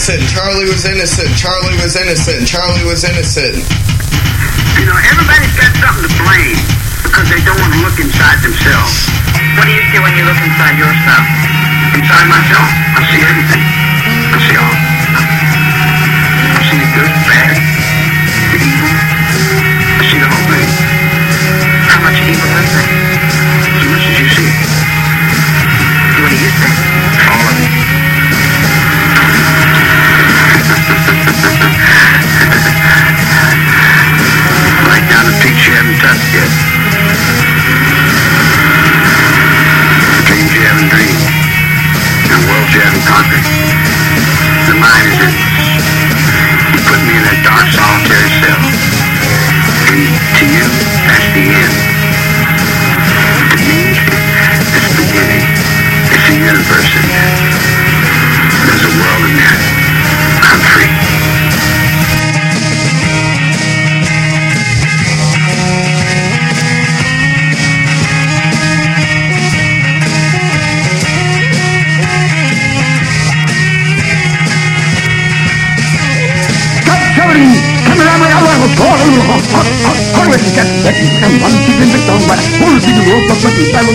innocent. Charlie was innocent. Charlie was innocent. Charlie was innocent. You know, everybody's got something to blame because they don't want to look inside themselves. What do you see when you look inside yourself? Inside myself, I see everything. I see all. Yet. Dreams you haven't dreamed. And worlds you haven't conquered. The mind is endless. You put me in that dark solitary cell. And to you, that's the end.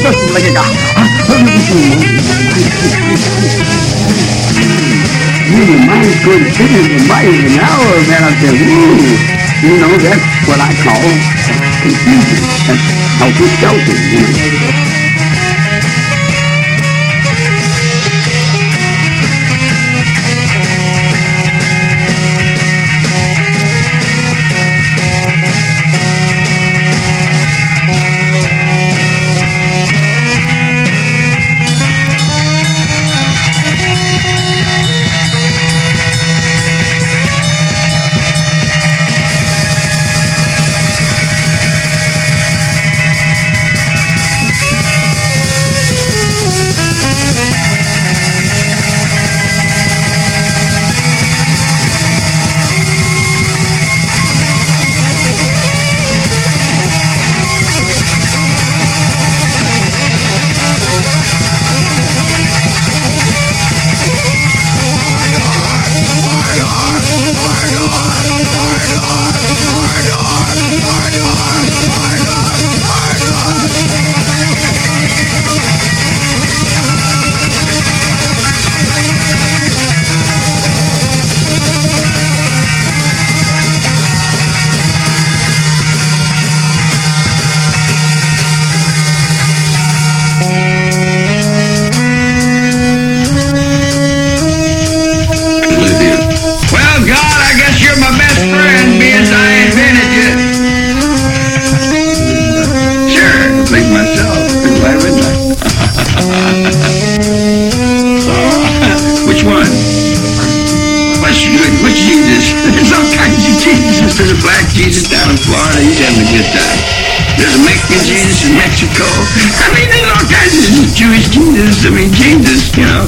Just like it. Ooh, my good thing, my an man, I said, ooh, you know, that's what I call confusion. That's shelter, you know. myself because? Which one? What's good? Which Jesus? There's all kinds of Jesus. There's a black Jesus down in Florida. He's having a good time. There's a Mexican Jesus in Mexico. I mean, there's all kinds of Jewish Jesus. I mean, Jesus, you know.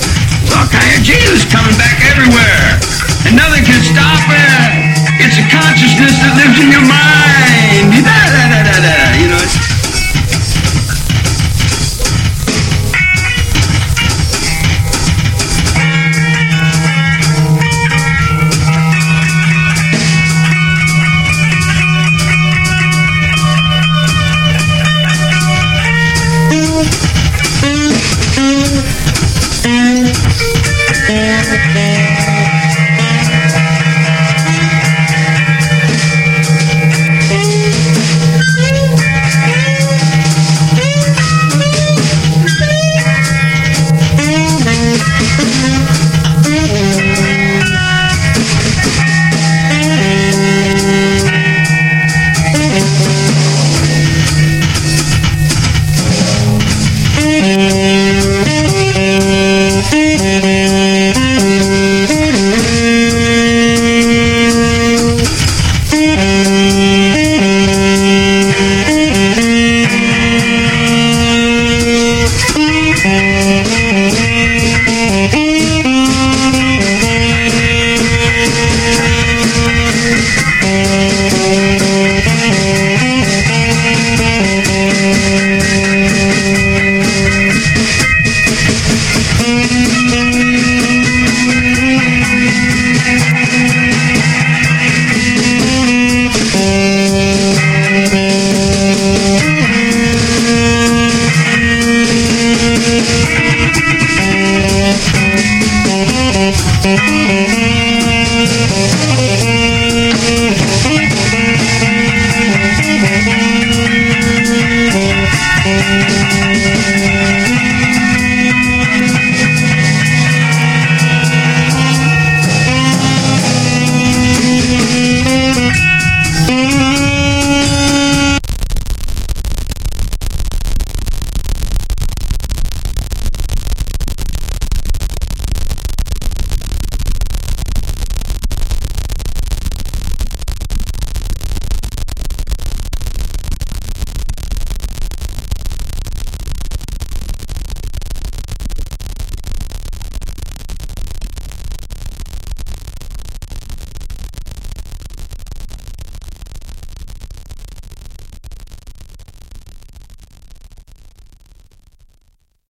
All kinds of Jesus coming back everywhere. And nothing can stop it. It's a consciousness that lives in your mind.